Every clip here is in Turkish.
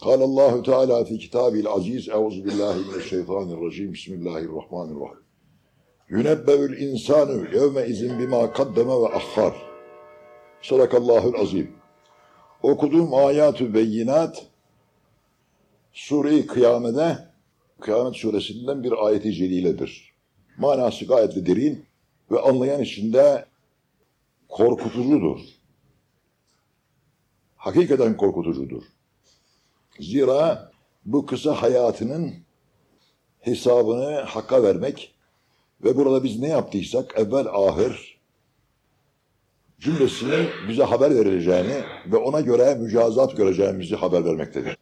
قال الله تعالى في كتابه العزيز أعوذ بالله من الشيطان الرجيم بسم الله الرحمن الرحيم ينبأ الإنسان يومئذ بما قدم وأخر Sadakallahul azim. Okuduğum ayat-ı beyinat Sure-i Kıyamet'e Kıyamet suresinden bir ayeti celiledir. Manası gayet de derin ve anlayan içinde korkutucudur. Hakikaten korkutucudur. Zira bu kısa hayatının hesabını hakka vermek ve burada biz ne yaptıysak evvel ahir cümlesinin bize haber verileceğini ve ona göre mücazat göreceğimizi haber vermektedir.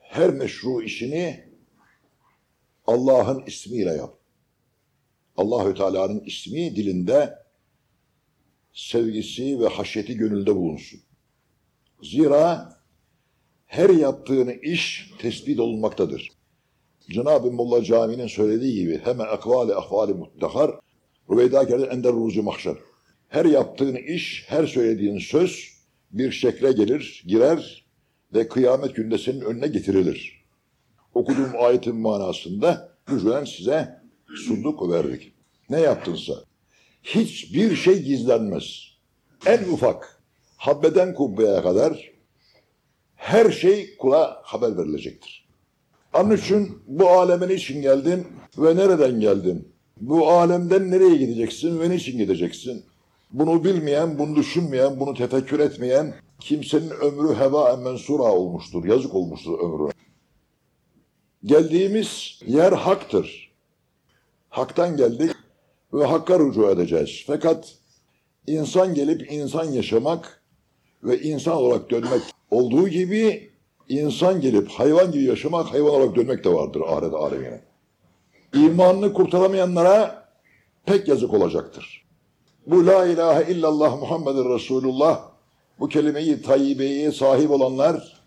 Her meşru işini Allah'ın ismiyle yap. Allahü Teala'nın ismi dilinde sevgisi ve haşyeti gönülde bulunsun. Zira her yaptığını iş tespit olunmaktadır. Cenab-ı Molla Cami'nin söylediği gibi heme akvali ahvali muttahar Rüveyda kerede ender ruzu mahşer. Her yaptığın iş, her söylediğin söz bir şekle gelir, girer ve kıyamet günde senin önüne getirilir. Okuduğum ayetin manasında lütfen size sunduk verdik. Ne yaptınsa hiçbir şey gizlenmez. En ufak habbeden kubbeye kadar her şey kula haber verilecektir. Onun için bu alemin için geldin ve nereden geldin? Bu alemden nereye gideceksin ve niçin gideceksin? Bunu bilmeyen, bunu düşünmeyen, bunu tefekkür etmeyen kimsenin ömrü heva mensura olmuştur. Yazık olmuştur ömrü. Geldiğimiz yer haktır. Haktan geldik ve hakka rücu edeceğiz. Fakat insan gelip insan yaşamak ve insan olarak dönmek olduğu gibi insan gelip hayvan gibi yaşamak, hayvan olarak dönmek de vardır ahiret alemine. İmanını kurtaramayanlara pek yazık olacaktır. Bu la ilahe illallah Muhammedur Resulullah bu kelimeyi tayyibeye sahip olanlar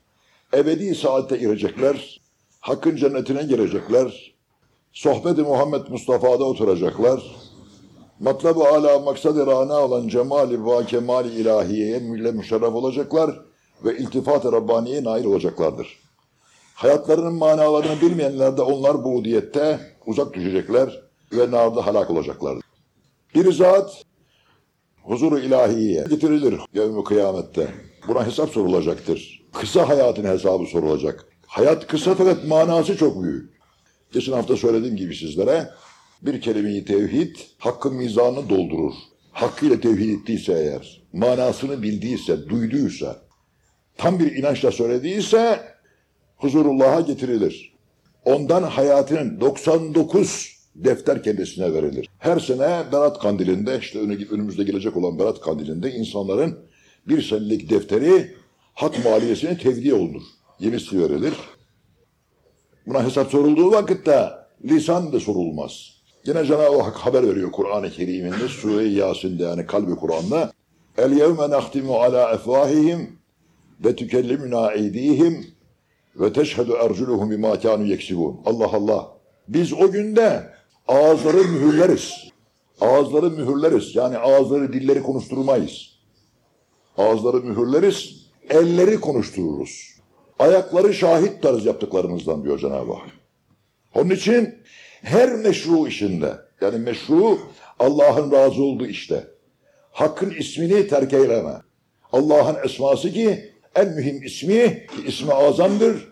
ebedi saatte girecekler. Hakkın cennetine girecekler. Sohbet-i Muhammed Mustafa'da oturacaklar. Matlab-ı ala maksad-ı rana olan cemali ve kemali ilahiyeye mülle müşerref olacaklar ve iltifat-ı Rabbaniye nail olacaklardır. Hayatlarının manalarını bilmeyenler de onlar bu udiyette uzak düşecekler ve narda halak olacaklardır. Bir zat huzuru ilahiye getirilir yevmi kıyamette. Buna hesap sorulacaktır. Kısa hayatın hesabı sorulacak. Hayat kısa fakat manası çok büyük. Geçen hafta söylediğim gibi sizlere bir kelimeyi tevhid hakkın mizanını doldurur. Hakkıyla tevhid ettiyse eğer, manasını bildiyse, duyduysa, tam bir inançla söylediyse huzurullah'a getirilir. Ondan hayatının 99 defter kendisine verilir. Her sene Berat Kandili'nde işte önümüzde gelecek olan Berat Kandili'nde insanların bir senelik defteri hak maliyesine tevdi olunur. Yenisi verilir. Buna hesap sorulduğu vakitte lisan da sorulmaz. Yine Cenab-ı Hak haber veriyor Kur'an-ı Kerim'inde Sure-i Yasin'de yani kalbi Kur'an'da El yevme nahtimu ala efvahihim ve tükellimuna eydihim ve teşhedü erculuhum bima kanu yeksibun. Allah Allah. Biz o günde ağızları mühürleriz. Ağızları mühürleriz. Yani ağızları dilleri konuşturmayız. Ağızları mühürleriz. Elleri konuştururuz. Ayakları şahit tarz yaptıklarımızdan diyor Cenab-ı Hak. Onun için her meşru işinde yani meşru Allah'ın razı olduğu işte hakkın ismini terk eyleme. Allah'ın esması ki en mühim ismi ki ismi azamdır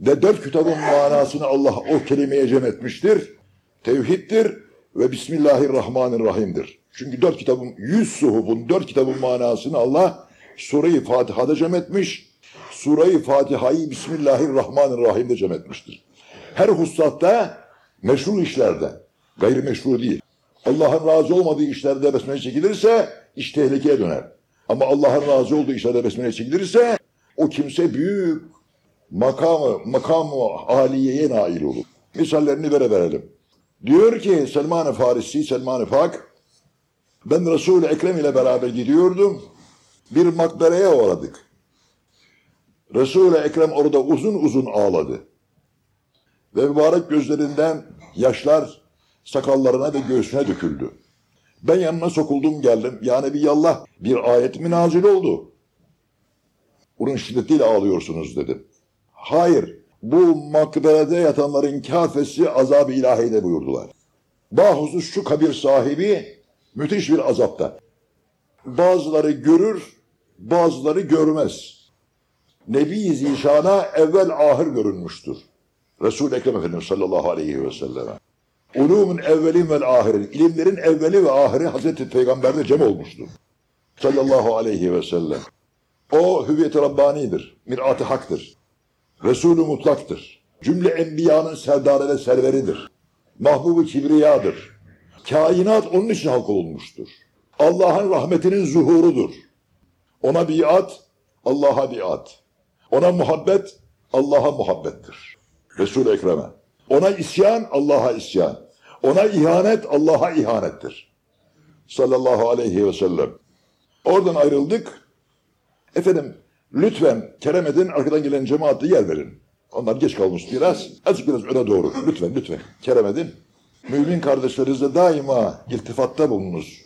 ve dört kitabın manasını Allah o kelimeye cem etmiştir. Tevhiddir ve Bismillahirrahmanirrahim'dir. Çünkü dört kitabın, yüz suhubun dört kitabın manasını Allah Sure-i Fatiha'da cem etmiş. Sure-i Fatiha'yı Bismillahirrahmanirrahim'de cem etmiştir. Her hususatta meşru işlerde, gayrimeşru değil. Allah'ın razı olmadığı işlerde besmele çekilirse iş tehlikeye döner. Ama Allah'ın razı olduğu işlerde besmele çekilirse o kimse büyük makamı, makamı aliyeye nail olur. Misallerini vere verelim. Diyor ki Selman-ı Farisi, Selman-ı Fak, ben Resul-i Ekrem ile beraber gidiyordum. Bir makbereye uğradık. Resul-i Ekrem orada uzun uzun ağladı. Ve mübarek gözlerinden yaşlar sakallarına ve göğsüne döküldü. Ben yanına sokuldum geldim. Yani bir yallah bir ayet mi nazil oldu? Bunun şiddetiyle ağlıyorsunuz dedim. Hayır, bu makberede yatanların kafesi azab-ı ilahide buyurdular. Bahusus şu kabir sahibi müthiş bir azapta. Bazıları görür, bazıları görmez. Nebi Zişan'a evvel ahir görünmüştür. Resul-i Ekrem Efendimiz sallallahu aleyhi ve selleme. Ulumun evvelin vel ahirin, ilimlerin evveli ve ahiri Hazreti Peygamber'de cem olmuştur. Sallallahu aleyhi ve sellem. O hüviyet-i Rabbani'dir, mirat-ı haktır. Resulü mutlaktır. Cümle enbiyanın serdarı ve serveridir. Mahbubu kibriyadır. Kainat onun için halk olmuştur. Allah'ın rahmetinin zuhurudur. Ona biat, Allah'a biat. Ona muhabbet, Allah'a muhabbettir. Resul-i Ekrem'e. Ona isyan, Allah'a isyan. Ona ihanet, Allah'a ihanettir. Sallallahu aleyhi ve sellem. Oradan ayrıldık. Efendim, lütfen kerem edin, arkadan gelen cemaate yer verin. Onlar geç kalmış biraz. Azıcık biraz öne doğru. Lütfen, lütfen. Kerem edin. Mümin kardeşlerinizle daima iltifatta bulununuz.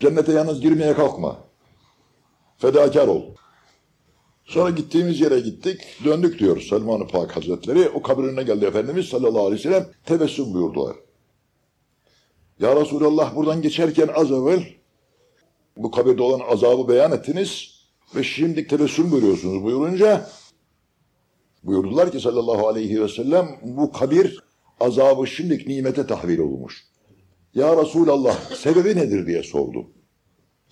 Cennete yalnız girmeye kalkma. Fedakar ol. Sonra gittiğimiz yere gittik. Döndük diyor Selman-ı Pak Hazretleri. O kabrine geldi Efendimiz sallallahu aleyhi ve sellem. Tebessüm buyurdular. Ya Resulallah buradan geçerken az evvel bu kabirde olan azabı beyan ettiniz ve şimdi tebessüm buyuruyorsunuz buyurunca buyurdular ki sallallahu aleyhi ve sellem bu kabir azabı şimdilik nimete tahvil olmuş. Ya Resulallah sebebi nedir diye sordu.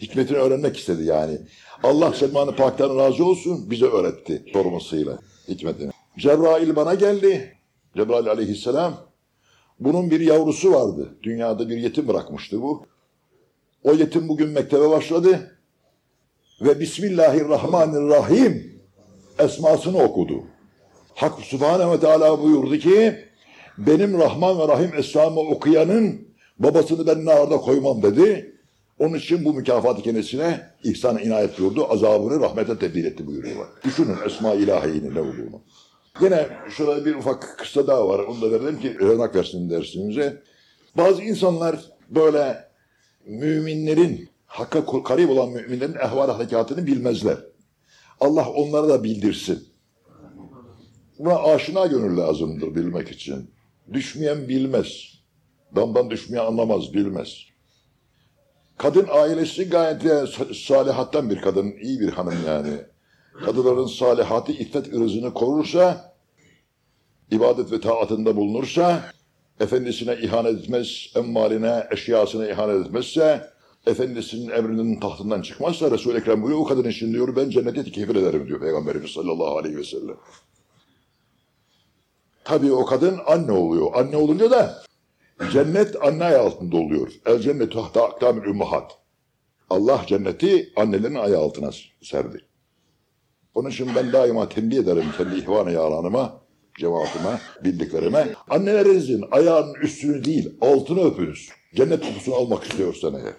Hikmetini öğrenmek istedi yani. Allah Selman-ı Pak'tan razı olsun bize öğretti sormasıyla hikmetini. Cebrail bana geldi. Cebrail aleyhisselam. Bunun bir yavrusu vardı. Dünyada bir yetim bırakmıştı bu. O yetim bugün mektebe başladı. Ve Bismillahirrahmanirrahim esmasını okudu. Hak Subhanehu ve Teala buyurdu ki benim Rahman ve Rahim esmamı okuyanın babasını ben narda koymam dedi. Onun için bu mükafatı kendisine ihsan inayet buyurdu. Azabını rahmete tebdil etti buyuruyorlar. Düşünün Esma İlahi'nin ne olduğunu. Yine şurada bir ufak kısa daha var. Onu da verelim ki örnek versin dersimize. Bazı insanlar böyle müminlerin, hakka karib olan müminlerin ehval harekatını bilmezler. Allah onlara da bildirsin. Buna aşina gönül lazımdır bilmek için. Düşmeyen bilmez. Damdan düşmeyen anlamaz, bilmez. Kadın ailesi gayet de salihattan bir kadın, iyi bir hanım yani. Kadınların salihatı iffet ırzını korursa, ibadet ve taatında bulunursa, efendisine ihanet etmez, emmaline, eşyasına ihanet etmezse, efendisinin emrinin tahtından çıkmazsa Resul-i Ekrem buyuruyor, o kadın için diyor ben cennete kefil ederim diyor Peygamberimiz sallallahu aleyhi ve sellem. Tabii o kadın anne oluyor. Anne olunca da cennet anne ayağı altında oluyor. El cennetu tahta akdamil ümmahat. Allah cenneti annelerin ayağı altına serdi. Onun için ben daima tembih ederim kendi ihvan-ı yaranıma, cemaatime, bildiklerime. Annelerinizin ayağının üstünü değil, altını öpünüz. Cennet kokusunu almak istiyorsan eğer.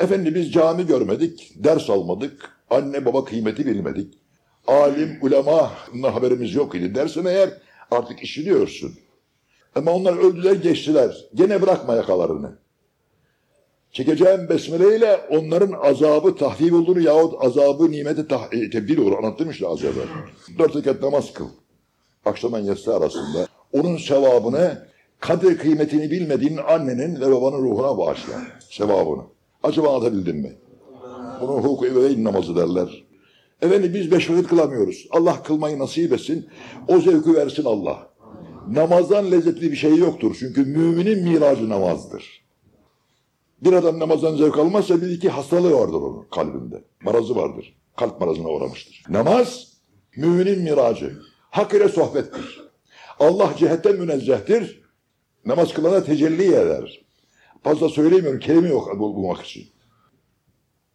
Efendi biz cami görmedik, ders almadık, anne baba kıymeti bilmedik. Alim, ulema haberimiz yok idi dersen eğer artık işiniyorsun. Ama onlar öldüler geçtiler. Gene bırakma yakalarını. Çekeceğim besmeleyle onların azabı tahvil olur yahut azabı nimete tebdil olur. Anlattım işte az evvel. Dört rekat namaz kıl. Akşamdan yatsı arasında. Onun sevabını kadir kıymetini bilmediğin annenin ve babanın ruhuna bağışla. Sevabını. Acaba anlatabildim mi? Bunu hukuku ebeveyn namazı derler. Efendim biz beş vakit kılamıyoruz. Allah kılmayı nasip etsin. O zevkü versin Allah. Namazdan lezzetli bir şey yoktur. Çünkü müminin miracı namazdır. Bir adam namazdan zevk almazsa bir iki hastalığı vardır onun kalbinde. Marazı vardır. Kalp marazına uğramıştır. Namaz müminin miracı. Hak ile sohbettir. Allah cihetten münezzehtir. Namaz kılana tecelli eder. Fazla söylemiyorum. Kelime yok bulmak için.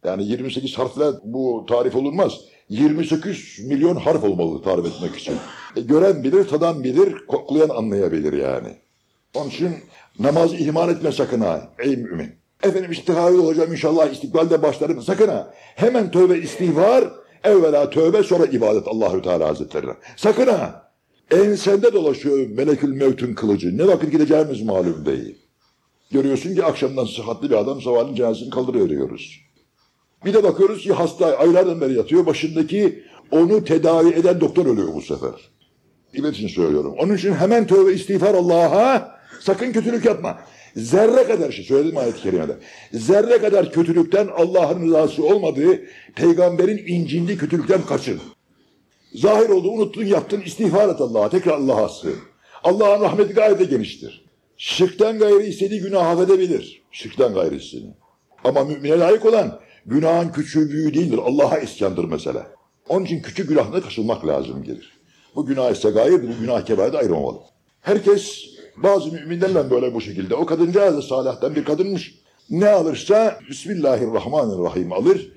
Yani 28 harfle bu tarif olunmaz. 28 milyon harf olmalı tarif etmek için. E, gören bilir, tadan bilir, koklayan anlayabilir yani. Onun için namazı ihmal etme sakın ha ey mümin. Efendim istihari olacağım inşallah istikbalde başlarım sakın ha. Hemen tövbe istihbar, evvela tövbe sonra ibadet Allahü Teala Hazretlerine. Sakın ha. Ensende dolaşıyor melekül mevtün kılıcı. Ne vakit gideceğimiz malum değil. Görüyorsun ki akşamdan sıhhatli bir adam sabahleyin cenazesini kaldırıveriyoruz. Bir de bakıyoruz ki hasta aylardan beri yatıyor. Başındaki onu tedavi eden doktor ölüyor bu sefer. İbret için söylüyorum. Onun için hemen tövbe istiğfar Allah'a sakın kötülük yapma. Zerre kadar şey söyledim ayet-i kerimede. Zerre kadar kötülükten Allah'ın rızası olmadığı peygamberin incindiği kötülükten kaçın. Zahir oldu, unuttun, yaptın, istiğfar et Allah'a. Tekrar Allah'a sığın. Allah'ın rahmeti gayet de geniştir. Şirkten gayrı istediği günah affedebilir. Şirkten gayrısını. Ama mümine layık olan günahın küçüğü büyüğü değildir. Allah'a isyandır mesela. Onun için küçük günahına kaçınmak lazım gelir. Bu günah ise gayet, bu günah kebaret ayrılmamalı. Herkes bazı müminlerle böyle bu şekilde. O kadıncağız da salihten bir kadınmış. Ne alırsa Bismillahirrahmanirrahim alır.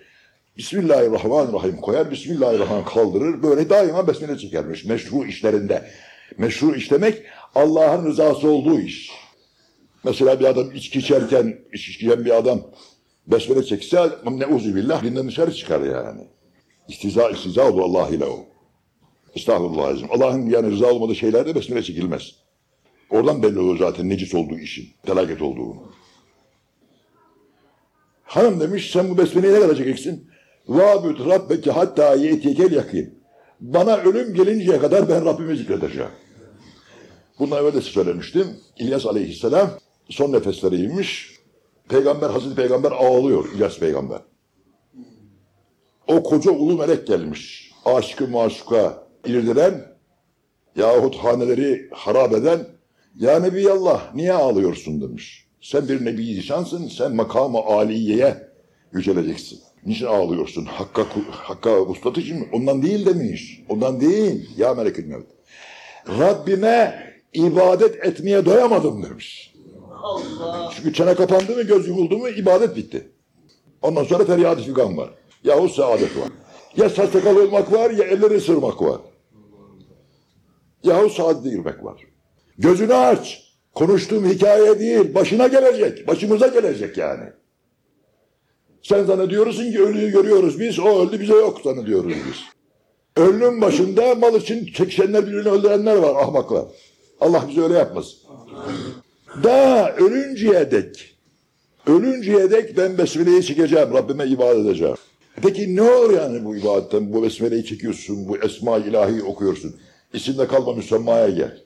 Bismillahirrahmanirrahim koyar, Bismillahirrahmanirrahim kaldırır. Böyle daima besmele çekermiş meşru işlerinde. Meşru işlemek Allah'ın rızası olduğu iş. Mesela bir adam içki içerken, içki içen bir adam besmele çekse neuzu billah dinden dışarı çıkar yani. İstiza, istiza olur Allah ile o. Estağfurullah. Allah'ın yani rıza olmadığı şeylerde besmele çekilmez. Oradan belli olur zaten necis olduğu işin, felaket olduğunu. Hanım demiş sen bu besmeleyi ne kadar çekeceksin? Vâbüt rabbeke hatta ye'tiyekel yakin. Bana ölüm gelinceye kadar ben Rabbimi zikredeceğim. Bundan evvel de söylemiştim. İlyas aleyhisselam son nefesleriymiş. Peygamber, Hazreti Peygamber ağlıyor İlyas peygamber. O koca ulu melek gelmiş. Aşkı maşuka irdiren yahut haneleri harap eden Ya Nebiyallah niye ağlıyorsun demiş. Sen bir nebi sen makamı aliyeye yüceleceksin. Niçin ağlıyorsun? Hakka, hakka vuslat için mi? Ondan değil demiş. Ondan değil. Ya melekül mevt. Rabbime ibadet etmeye doyamadım demiş. Allah. Çünkü çene kapandı mı, göz yumuldu mu ibadet bitti. Ondan sonra feryat-ı figan var. Yahut saadet var. Ya saç sakal olmak var ya elleri ısırmak var. Yahut saadete girmek var. Gözünü aç. Konuştuğum hikaye değil. Başına gelecek. Başımıza gelecek yani. Sen zannediyorsun ki ölüyü görüyoruz biz. O öldü bize yok zannediyoruz biz. Ölünün başında mal için çekişenler birbirini öldürenler var ahmaklar. Allah bizi öyle yapmasın. Daha ölünceye dek, ölünceye dek ben besmeleyi çekeceğim, Rabbime ibadet edeceğim. Peki ne olur yani bu ibadetten, bu besmeleyi çekiyorsun, bu esma ilahi okuyorsun. İçinde kalma müsemmaya gel.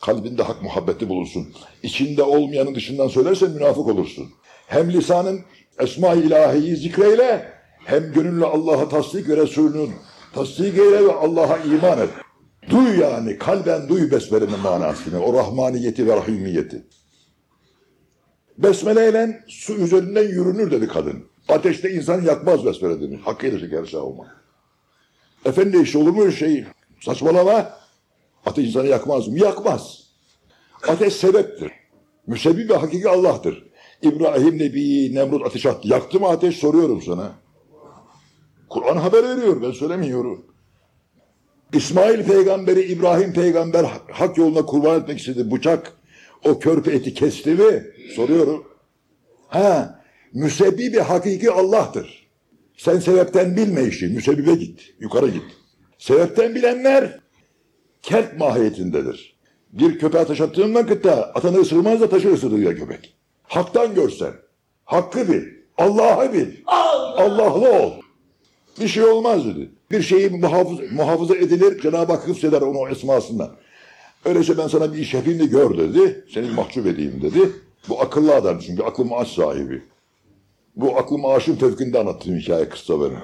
Kalbinde hak muhabbeti bulunsun. İçinde olmayanın dışından söylersen münafık olursun. Hem lisanın esma-i ilahiyi zikreyle, hem gönülle Allah'a tasdik ve Resulünün tasdik eyle ve Allah'a iman et. Duy yani, kalben duy besmelenin manasını, o rahmaniyeti ve rahimiyeti. Besmeleyle su üzerinden yürünür dedi kadın. Ateşte insan yakmaz besmele demiş. Hakkıyla şeker olma. Efendi işte olur mu şey? Saçmalama. Ateş insanı yakmaz mı? Yakmaz. Ateş sebeptir. Müsebbibi hakiki Allah'tır. İbrahim Nebi Nemrut ateş attı. Yaktı mı ateş soruyorum sana. Kur'an haber veriyor ben söylemiyorum. İsmail peygamberi İbrahim peygamber hak yoluna kurban etmek istedi. Bıçak o körpe eti kesti mi? Soruyorum. Ha, müsebbibi hakiki Allah'tır. Sen sebepten bilme işi. Müsebbibe git. Yukarı git. Sebepten bilenler kelt mahiyetindedir. Bir köpeğe taş attığın vakitte atanı ısırmaz da taşı ısırıyor köpek. Haktan görsen. Hakkı bil. Allah'ı bil. Allah'lı ol. Bir şey olmaz dedi. Bir şeyi muhafız, muhafaza edilir, Cenab-ı Hak hıfzeder onu o esmasından. Öyleyse ben sana bir iş yapayım da gör dedi. Seni mahcup edeyim dedi. Bu akıllı adam çünkü aklı maaş sahibi. Bu aklı maaşın tevkinde anlattığım hikaye kısa benim.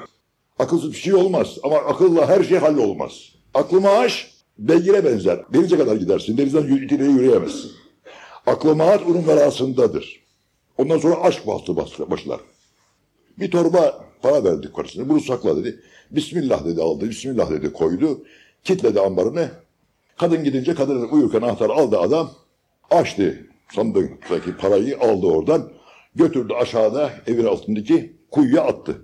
Akılsız bir şey olmaz ama akılla her şey hallolmaz. Aklı maaş beygire benzer. Denize kadar gidersin. Denizden itileye yürüyemezsin. Aklı maaş onun verasındadır. Ondan sonra aşk bastı başlar. Bir torba para verdik karısına. Bunu sakla dedi. Bismillah dedi aldı. Bismillah dedi koydu. Kitledi ambarını. Kadın gidince kadının uyurken anahtarı aldı adam. Açtı sandıktaki parayı aldı oradan. Götürdü aşağıda evin altındaki kuyuya attı.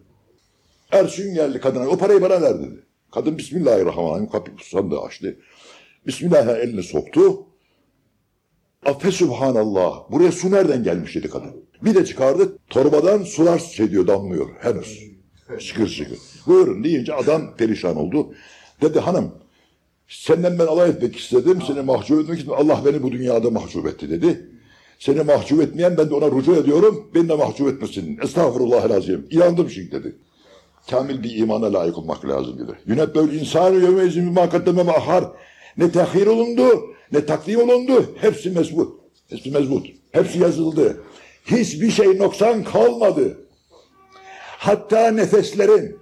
Ersun geldi kadına. O parayı bana ver dedi. Kadın Bismillahirrahmanirrahim kapıyı sandığı açtı. Bismillah'a elini soktu. Affe Subhanallah. Buraya su nereden gelmiş dedi kadın. Bir de çıkardı torbadan sular şey diyor damlıyor henüz. Şıkır şıkır. Buyurun deyince adam perişan oldu. Dedi hanım senden ben alay etmek istedim. Seni mahcup etmek istedim. Allah beni bu dünyada mahcup etti dedi. Seni mahcup etmeyen ben de ona rücu ediyorum. Beni de mahcup etmesin. Estağfurullahilazim. İnandım şimdi dedi. Kamil bir imana layık olmak lazım dedi. Yünebbel insanı yevmeyizin bir makaddeme ve ahar. Ne tehir olundu, ne takdim olundu. Hepsi mezbut. Hepsi mezbut. Hepsi yazıldı. Hiçbir şey noksan kalmadı. Hatta nefeslerin,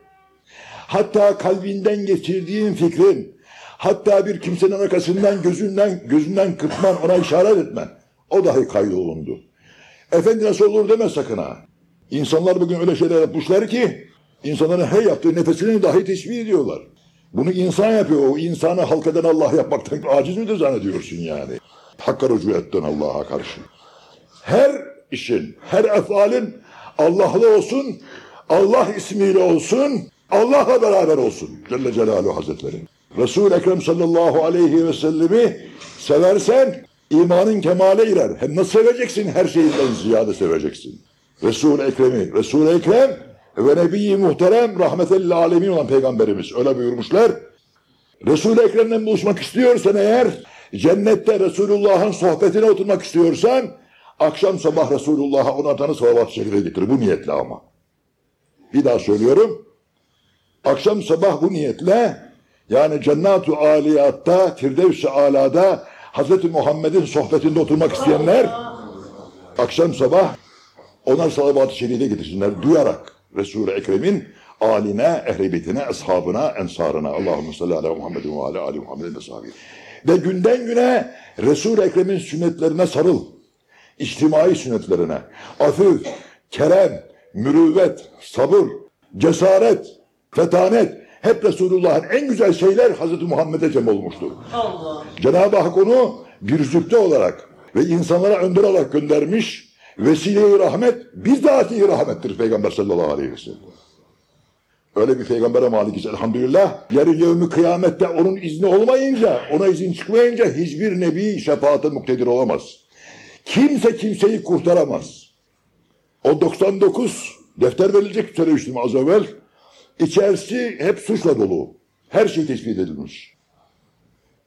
hatta kalbinden geçirdiğin fikrin, hatta bir kimsenin arkasından gözünden gözünden kırpman, ona işaret etmen, o dahi kaydolundu. Efendi nasıl olur deme sakın ha. İnsanlar bugün öyle şeyler yapmışlar ki, insanların her yaptığı nefesini dahi teşbih ediyorlar. Bunu insan yapıyor, o insanı halkadan Allah yapmaktan aciz mi de zannediyorsun yani? Hakka rücu etten Allah'a karşı. Her işin, her efalin Allah'la olsun, Allah ismiyle olsun, Allah'la beraber olsun. Celle Celaluhu Hazretleri. Resul-i Ekrem sallallahu aleyhi ve sellemi seversen imanın kemale irer. Hem nasıl seveceksin? Her şeyinden ziyade seveceksin. Resul-i Ekrem'i, Resul-i Ekrem ve Nebi-i Muhterem rahmetellil alemin olan peygamberimiz öyle buyurmuşlar. Resul-i Ekrem'le buluşmak istiyorsan eğer cennette Resulullah'ın sohbetine oturmak istiyorsan akşam sabah Resulullah'a ona tanı salavat-ı şerife getir. Bu niyetle ama. Bir daha söylüyorum. Akşam sabah bu niyetle yani cennet-u aliyatta, firdevs-i alada Hz. Muhammed'in sohbetinde oturmak isteyenler akşam sabah ona salavat-ı şerife getirsinler duyarak Resul-i Ekrem'in aline, ehli beytine, ashabına, ensarına. Allahümme salli ala Muhammedin ve ala Ali Muhammedin ve sahibi. Ve günden güne Resul-i Ekrem'in sünnetlerine sarıl. İçtimai sünnetlerine. Afif, kerem, mürüvvet, sabır, cesaret, fetanet. Hep Resulullah'ın en güzel şeyler Hazreti Muhammed'e cem olmuştur. Cenab-ı Hak onu bir zübde olarak ve insanlara önder olarak göndermiş. Vesile-i rahmet bizzati rahmettir Peygamber sallallahu aleyhi ve sellem. Öyle bir peygambere malikiz elhamdülillah. Yarın yevmi kıyamette onun izni olmayınca, ona izin çıkmayınca hiçbir nebi şefaate muktedir olamaz. Kimse kimseyi kurtaramaz. O 99 defter verilecek söylemiştim az evvel. İçerisi hep suçla dolu. Her şey tespit edilmiş.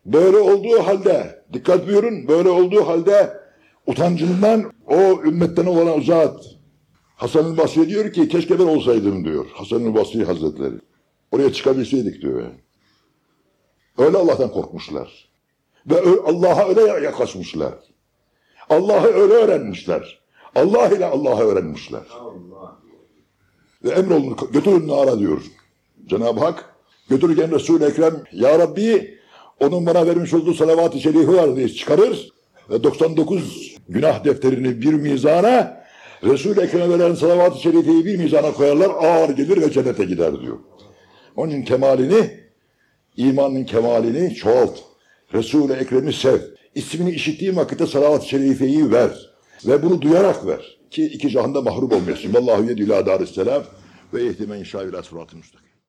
Böyle olduğu halde, dikkat buyurun, böyle olduğu halde utancından o ümmetten olan zat Hasan-ı Basri diyor ki keşke ben olsaydım diyor. Hasan-ı Basri Hazretleri. Oraya çıkabilseydik diyor. Öyle Allah'tan korkmuşlar. Ve Allah'a öyle yaklaşmışlar. Allah'ı öyle öğrenmişler. Allah ile Allah'ı öğrenmişler. Ve emrolunur götürün nara diyor. Cenab-ı Hak götürürken Resul-i Ekrem Ya Rabbi onun bana vermiş olduğu salavat-ı şerifi var diye çıkarır 99 günah defterini bir mizana Resul-i Ekrem'e veren salavat-ı şerifeyi bir mizana koyarlar ağır gelir ve cennete gider diyor. Onun kemalini imanın kemalini çoğalt. Resul-i Ekrem'i sev. İsmini işittiğin vakitte salavat-ı şerifeyi ver. Ve bunu duyarak ver. Ki iki cihanda mahrum olmayasın. Vallahu yedü ila darisselam ve ihtimen inşa ila sıratı müstakim.